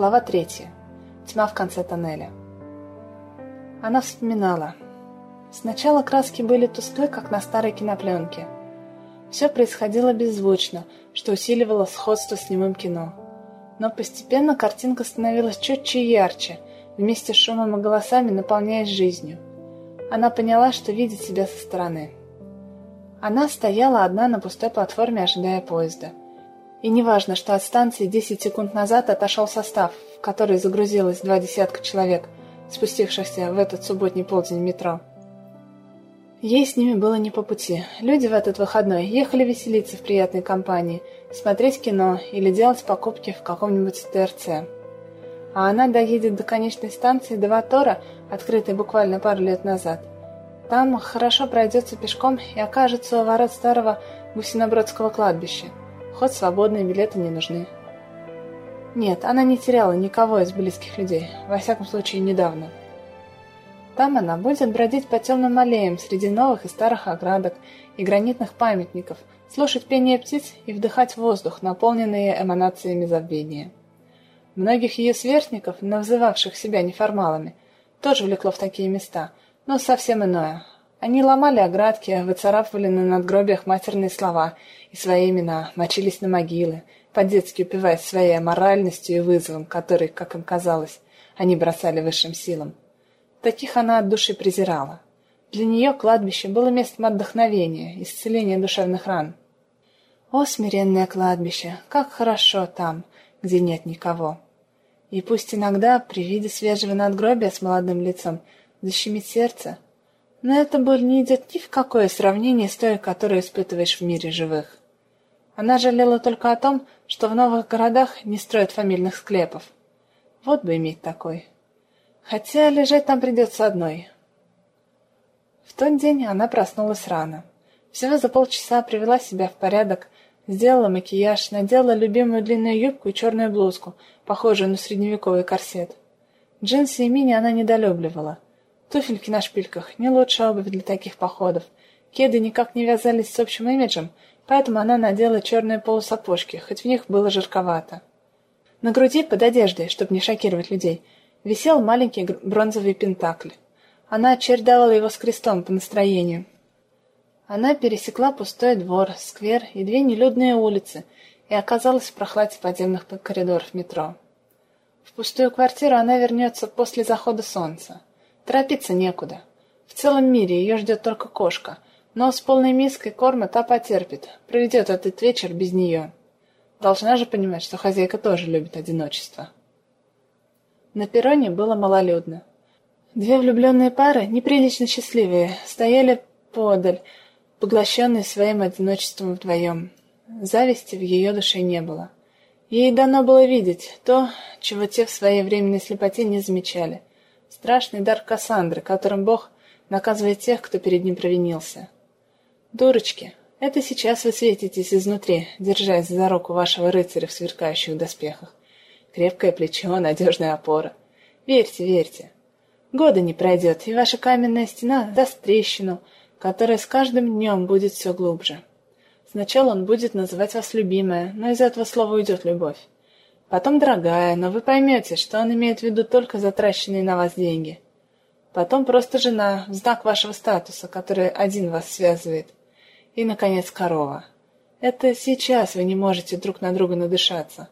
Глава третья. Тьма в конце тоннеля. Она вспоминала. Сначала краски были тусклы, как на старой кинопленке. Все происходило беззвучно, что усиливало сходство с немым кино. Но постепенно картинка становилась четче и ярче, вместе с шумом и голосами наполняясь жизнью. Она поняла, что видит себя со стороны. Она стояла одна на пустой платформе, ожидая поезда. И неважно, что от станции 10 секунд назад отошел состав, в который загрузилось два десятка человек, спустившихся в этот субботний полдень метро. Ей с ними было не по пути. Люди в этот выходной ехали веселиться в приятной компании, смотреть кино или делать покупки в каком-нибудь ТРЦ. А она доедет до конечной станции Деватора, открытой буквально пару лет назад. Там хорошо пройдется пешком и окажется у ворот старого Гусинобродского кладбища. Ход свободный, билеты не нужны. Нет, она не теряла никого из близких людей, во всяком случае недавно. Там она будет бродить по темным аллеям среди новых и старых оградок и гранитных памятников, слушать пение птиц и вдыхать воздух, наполненный эманациями забвения. Многих ее сверстников, называвших себя неформалами, тоже влекло в такие места, но совсем иное, они ломали оградки, выцарапывали на надгробиях матерные слова и свои имена, мочились на могилы, по-детски упиваясь своей моральностью и вызовом, который, как им казалось, они бросали высшим силам. Таких она от души презирала. Для нее кладбище было местом отдохновения, исцеления душевных ран. О, смиренное кладбище, как хорошо там, где нет никого. И пусть иногда при виде свежего надгробия с молодым лицом защемит сердце, но эта боль не идет ни в какое сравнение с той, которую испытываешь в мире живых. Она жалела только о том, что в новых городах не строят фамильных склепов. Вот бы иметь такой. Хотя лежать там придется одной. В тот день она проснулась рано. Всего за полчаса привела себя в порядок, сделала макияж, надела любимую длинную юбку и черную блузку, похожую на средневековый корсет. Джинсы и мини она недолюбливала — Туфельки на шпильках — не лучшая обувь для таких походов. Кеды никак не вязались с общим имиджем, поэтому она надела черные полусапожки, хоть в них было жарковато. На груди, под одеждой, чтобы не шокировать людей, висел маленький бронзовый пентакль. Она чередовала его с крестом по настроению. Она пересекла пустой двор, сквер и две нелюдные улицы и оказалась в прохладе подземных коридоров метро. В пустую квартиру она вернется после захода солнца. Торопиться некуда. В целом мире ее ждет только кошка, но с полной миской корма та потерпит, проведет этот вечер без нее. Должна же понимать, что хозяйка тоже любит одиночество. На перроне было малолюдно. Две влюбленные пары, неприлично счастливые, стояли подаль, поглощенные своим одиночеством вдвоем. Зависти в ее душе не было. Ей дано было видеть то, чего те в своей временной слепоте не замечали — Страшный дар Кассандры, которым Бог наказывает тех, кто перед ним провинился. Дурочки, это сейчас вы светитесь изнутри, держась за руку вашего рыцаря в сверкающих доспехах. Крепкое плечо, надежная опора. Верьте, верьте. Года не пройдет, и ваша каменная стена даст трещину, которая с каждым днем будет все глубже. Сначала он будет называть вас любимая, но из этого слова уйдет любовь. Потом дорогая, но вы поймете, что он имеет в виду только затраченные на вас деньги. Потом просто жена, в знак вашего статуса, который один вас связывает. И, наконец, корова. Это сейчас вы не можете друг на друга надышаться.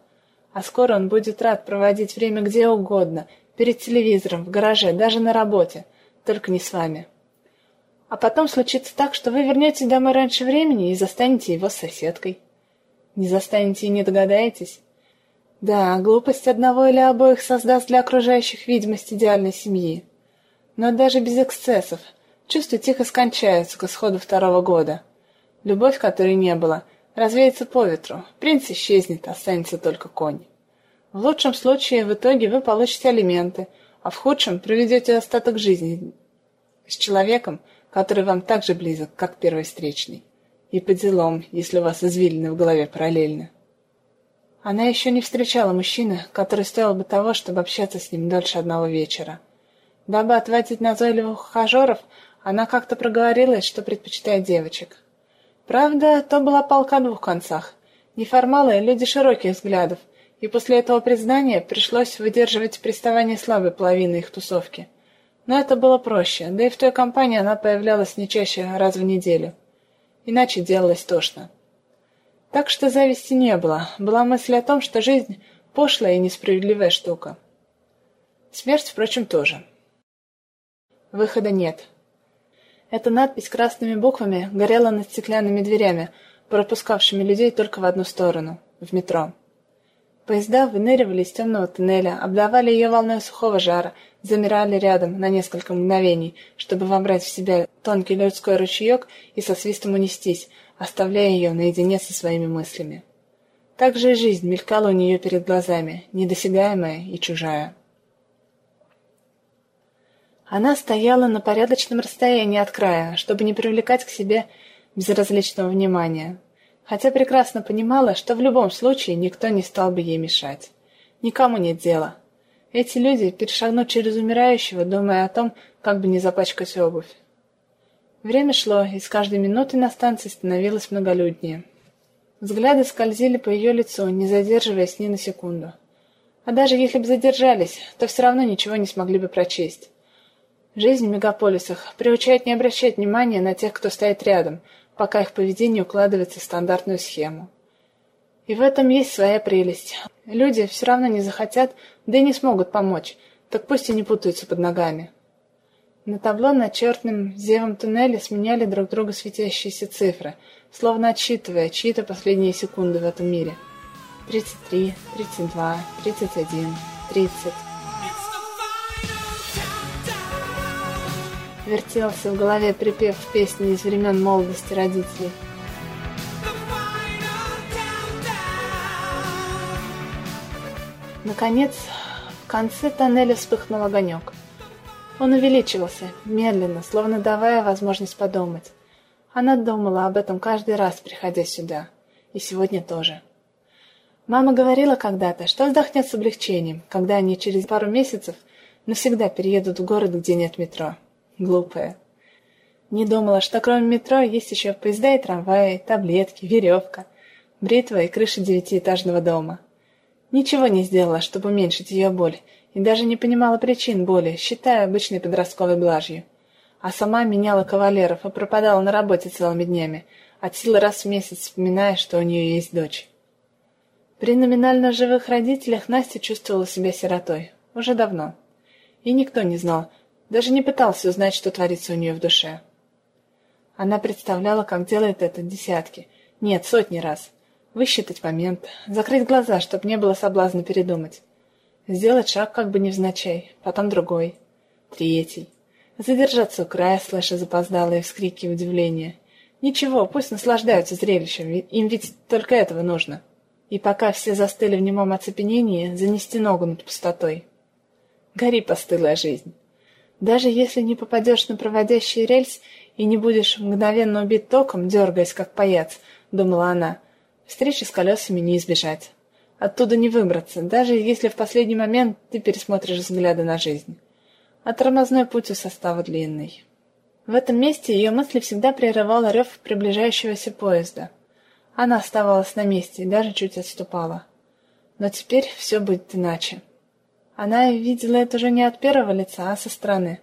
А скоро он будет рад проводить время где угодно, перед телевизором, в гараже, даже на работе, только не с вами. А потом случится так, что вы вернетесь домой раньше времени и застанете его с соседкой. Не застанете и не догадаетесь, да, глупость одного или обоих создаст для окружающих видимость идеальной семьи. Но даже без эксцессов чувства тихо скончаются к исходу второго года. Любовь, которой не было, развеется по ветру, принц исчезнет, останется только конь. В лучшем случае в итоге вы получите алименты, а в худшем проведете остаток жизни с человеком, который вам так же близок, как первый встречный. И по делам, если у вас извилины в голове параллельно. Она еще не встречала мужчины, который стоил бы того, чтобы общаться с ним дольше одного вечера. Дабы отводить назойливых ухажеров, она как-то проговорилась, что предпочитает девочек. Правда, то была полка о двух концах. Неформалы — люди широких взглядов, и после этого признания пришлось выдерживать приставание слабой половины их тусовки. Но это было проще, да и в той компании она появлялась не чаще раз в неделю. Иначе делалось тошно. Так что зависти не было, была мысль о том, что жизнь — пошлая и несправедливая штука. Смерть, впрочем, тоже. Выхода нет. Эта надпись красными буквами горела над стеклянными дверями, пропускавшими людей только в одну сторону — в метро. Поезда выныривали из темного туннеля, обдавали ее волной сухого жара, замирали рядом на несколько мгновений, чтобы вобрать в себя тонкий людской ручеек и со свистом унестись, оставляя ее наедине со своими мыслями. Так же и жизнь мелькала у нее перед глазами, недосягаемая и чужая. Она стояла на порядочном расстоянии от края, чтобы не привлекать к себе безразличного внимания, хотя прекрасно понимала, что в любом случае никто не стал бы ей мешать. Никому нет дела. Эти люди перешагнут через умирающего, думая о том, как бы не запачкать обувь. Время шло, и с каждой минуты на станции становилось многолюднее. Взгляды скользили по ее лицу, не задерживаясь ни на секунду. А даже если бы задержались, то все равно ничего не смогли бы прочесть. Жизнь в мегаполисах приучает не обращать внимания на тех, кто стоит рядом, пока их поведение укладывается в стандартную схему. И в этом есть своя прелесть. Люди все равно не захотят, да и не смогут помочь, так пусть и не путаются под ногами. На табло над черным зевом туннеля сменяли друг друга светящиеся цифры, словно отсчитывая чьи-то последние секунды в этом мире. 33, 32, 31, 30. Вертелся в голове припев песни из времен молодости родителей. Наконец, в конце тоннеля вспыхнул огонек. Он увеличивался, медленно, словно давая возможность подумать. Она думала об этом каждый раз, приходя сюда. И сегодня тоже. Мама говорила когда-то, что вздохнет с облегчением, когда они через пару месяцев навсегда переедут в город, где нет метро. Глупая. Не думала, что кроме метро есть еще поезда и трамваи, таблетки, веревка, бритва и крыша девятиэтажного дома. Ничего не сделала, чтобы уменьшить ее боль, и даже не понимала причин боли, считая обычной подростковой блажью. А сама меняла кавалеров и пропадала на работе целыми днями, от силы раз в месяц вспоминая, что у нее есть дочь. При номинально живых родителях Настя чувствовала себя сиротой. Уже давно. И никто не знал, даже не пытался узнать, что творится у нее в душе. Она представляла, как делает это десятки, нет, сотни раз. Высчитать момент, закрыть глаза, чтобы не было соблазна передумать. Сделать шаг как бы невзначай, потом другой, третий. Задержаться у края, слыша запоздалые вскрики и удивления. Ничего, пусть наслаждаются зрелищем, им ведь только этого нужно. И пока все застыли в немом оцепенении, занести ногу над пустотой. Гори постылая жизнь. Даже если не попадешь на проводящий рельс и не будешь мгновенно убит током, дергаясь, как паяц, думала она, встречи с колесами не избежать. Оттуда не выбраться, даже если в последний момент ты пересмотришь взгляды на жизнь. А тормозной путь у состава длинный. В этом месте ее мысли всегда прерывал рев приближающегося поезда. Она оставалась на месте и даже чуть отступала. Но теперь все будет иначе. Она видела это уже не от первого лица, а со стороны.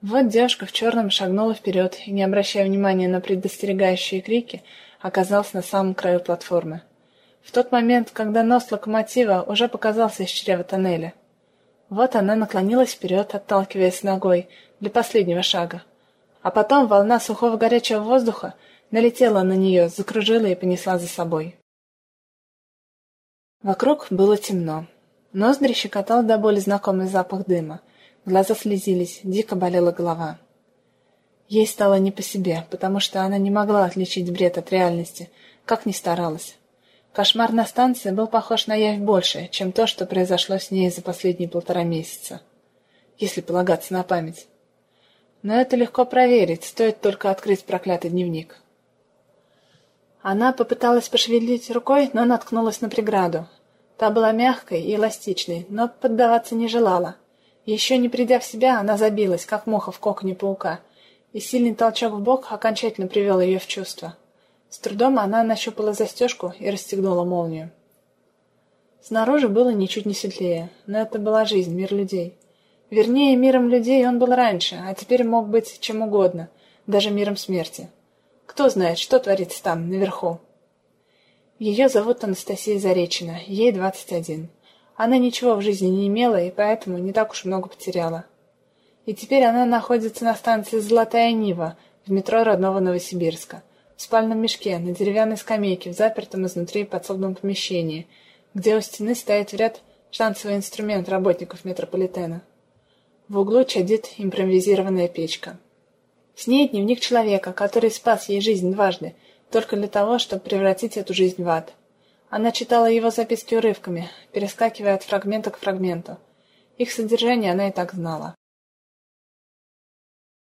Вот девушка в черном шагнула вперед и, не обращая внимания на предостерегающие крики, оказалась на самом краю платформы. В тот момент, когда нос локомотива уже показался из чрева тоннеля. Вот она наклонилась вперед, отталкиваясь ногой для последнего шага. А потом волна сухого горячего воздуха налетела на нее, закружила и понесла за собой. Вокруг было темно. Ноздри щекотал до боли знакомый запах дыма. Глаза слезились, дико болела голова. Ей стало не по себе, потому что она не могла отличить бред от реальности, как ни старалась. Кошмар на станции был похож на явь больше, чем то, что произошло с ней за последние полтора месяца. Если полагаться на память. Но это легко проверить, стоит только открыть проклятый дневник. Она попыталась пошевелить рукой, но наткнулась на преграду, Та была мягкой и эластичной, но поддаваться не желала. Еще не придя в себя, она забилась, как муха в коконе паука, и сильный толчок в бок окончательно привел ее в чувство. С трудом она нащупала застежку и расстегнула молнию. Снаружи было ничуть не светлее, но это была жизнь, мир людей. Вернее, миром людей он был раньше, а теперь мог быть чем угодно, даже миром смерти. Кто знает, что творится там, наверху. Ее зовут Анастасия Заречина, ей 21. Она ничего в жизни не имела и поэтому не так уж много потеряла. И теперь она находится на станции «Золотая Нива» в метро родного Новосибирска, в спальном мешке, на деревянной скамейке, в запертом изнутри подсобном помещении, где у стены стоит в ряд шансовый инструмент работников метрополитена. В углу чадит импровизированная печка. С ней дневник человека, который спас ей жизнь дважды, только для того, чтобы превратить эту жизнь в ад. Она читала его записки урывками, перескакивая от фрагмента к фрагменту. Их содержание она и так знала.